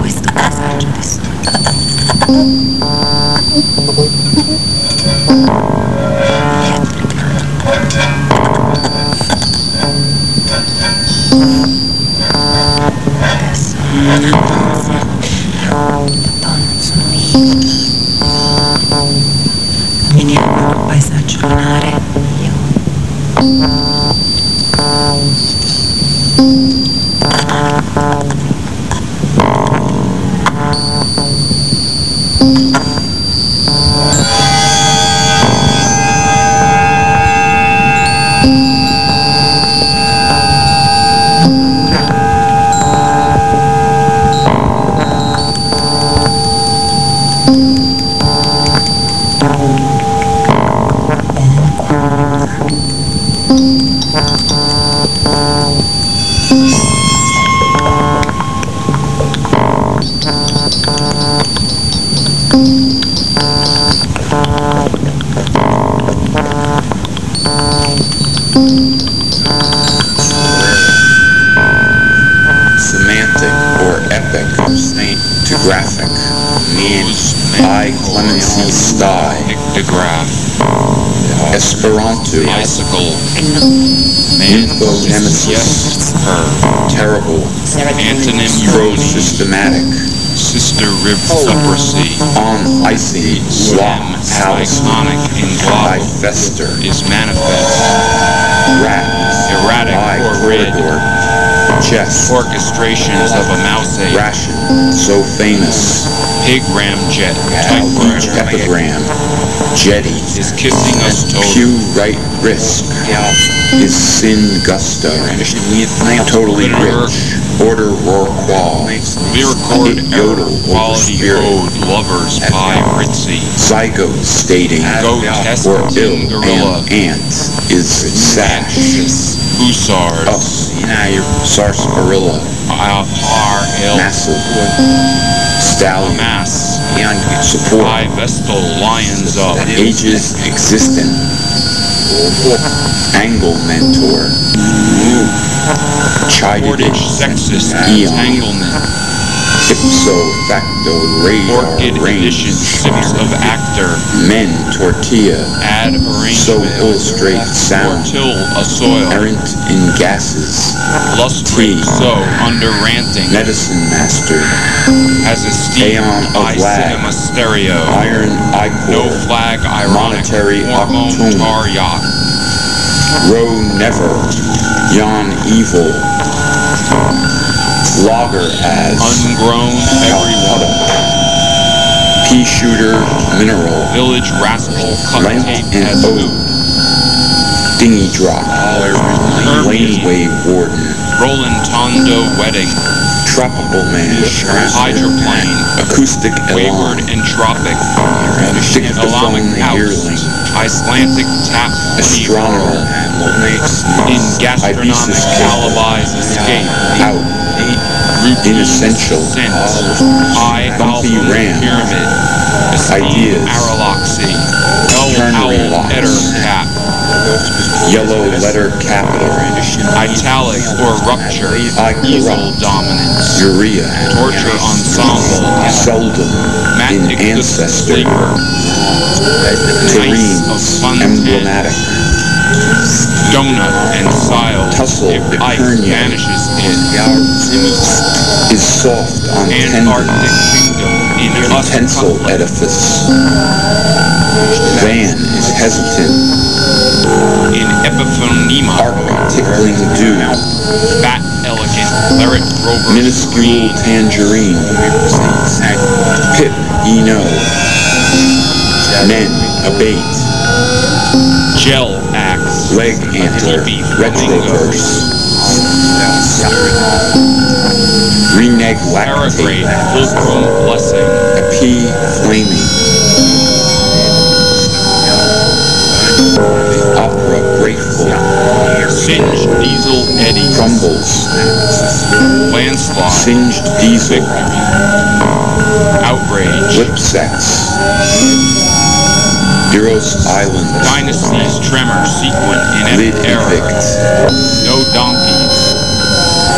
questo passaggio di sogno epic, to graphic, means I clemency sty, Pictograph, Esperanto, bicycle, Infonemesis, yes, her, terrible, antonym pro-systematic sister rib leprosy, on icy, house, iconic in I fester, is manifest, rat, erratic or red, chest, orchestrations of a mouse ape, ration, so famous, pig ramjet, huge typewriter, epigram, jetty, is kissing us total, pew right risk, is sin gusto, totally rich, order roar qual, lyricord yodel quality ode, lovers, pie, ritzy, zygote stating, go or ill gorilla, and ant is sash, hussars, oh, us, sarsaparilla, R L. Massive, stallion, mass, support, high vestal lions of. ages existent, angle mentor, chided sexist Eon. entanglement, ipso facto radar orchid range, sips of actor, men tortilla, add so illustrate sound, till a soil, errant in gases, lust tea. so under ranting, medicine master, as a steam of lag. cinema stereo, iron no flag ironic, Monetary hormone opportunity. tar yacht, row never, yon evil, logger as, ungrown everyone, pea shooter mineral, village rascal cut and as who, dingy drop, lane wave warden, Roland Tondo wedding, tropical man, hydroplane, acoustic wayward elan, entropic, dictaphone yearling, Icelandic tap astronomer, in gastronomic alibis escape, out, Inessential. high Bumpy ram. Ideas. Ternary locks. cap, yellow letter capital, italic or rupture, evil dominance, urea, torture ensemble, seldom in ancestor, terrenes, emblematic, donut and sile, Tussle, if ice Eternia. vanishes it, is soft on Antarctic tendons, kingdom in husk edifice, van is hesitant, in epiphonema, arc tickling dew, fat elegant, claret rover minuscule tangerine, pip eno, nen abate, gel axe, leg antler, retroverse, Reneg lactate. fulcrum blessing. P flaming. Opera grateful. Singed diesel eddy. Crumbles. Landslide. Singed diesel. Outrage. Lip sex. Eros Island. Dynasties tremor sequent in Lid error. No donkeys.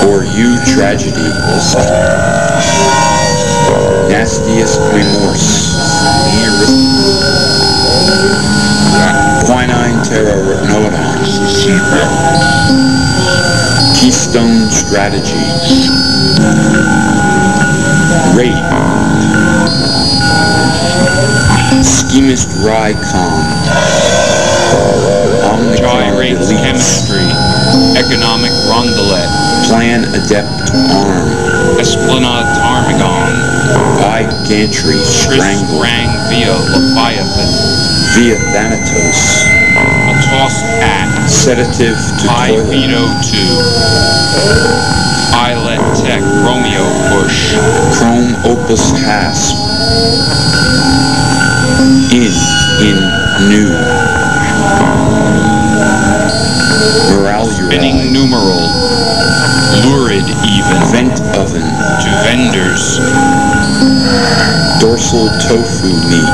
For you tragedy. Nastiest remorse. Quinine terror nodon. Keystone strategy. Rape. Schemist Rycom. Gyrates chemistry. Economic rondelette. Plan adept arm. Esplanade Tarmagon. By gantry strangle. rang via Leviathan. Via Thanatos. A tossed at. Sedative to High veto 2. Eyelet Tech Romeo push. Chrome opus hasp. In, new. Spinning Morale numeral. Lurid even. Vent oven. To vendors. Dorsal tofu meat.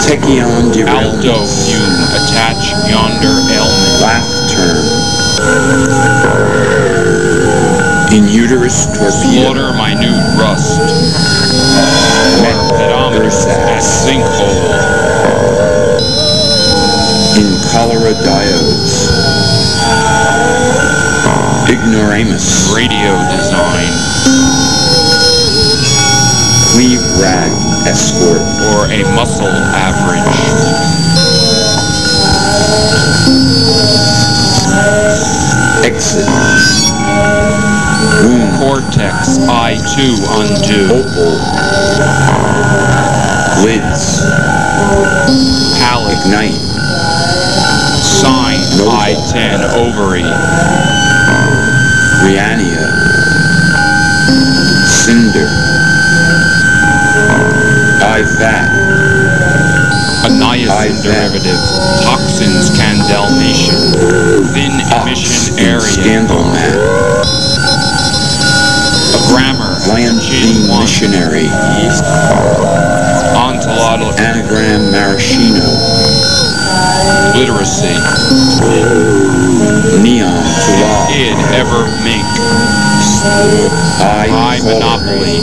Techion Aldo derailments. fume. Attach yonder ailment. Laugh term. In uterus torpedo. Slaughter minute rust. At sinkhole. In cholera diodes. Ignoramus. Radio design. Cleave rag escort. Or a muscle average. Exit. Cortex I2 undo. Opal. Lids. Palate. Ignite. Sign Noble. I10 ovary. Rhiania. Cinder. IVAT. A niacin derivative. Toxins candalnation. Thin emission area. Scandal mat. A grammar. 1. missionary. Ontological Anagram maraschino. literacy. Neon to law. Id ever mink. I High monopoly.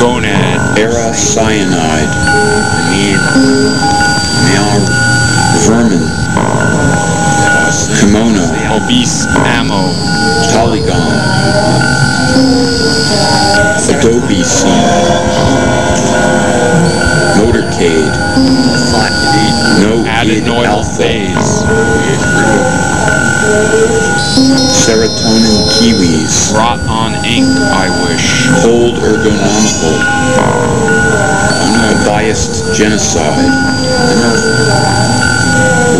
Gonad. Era cyanide. Meow. Vermin. Kimono. Obese ammo. Polygon. Scene. Motorcade. No id Adenoidal phase. Serotonin kiwis. Rot on ink, I wish. Cold ergonomical. Unbiased genocide.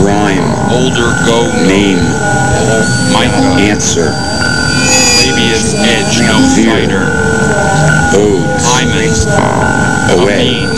Rhyme. Older go Name. Micah. Answer. Labia's edge, no fighter. Odes. Hymen. Away.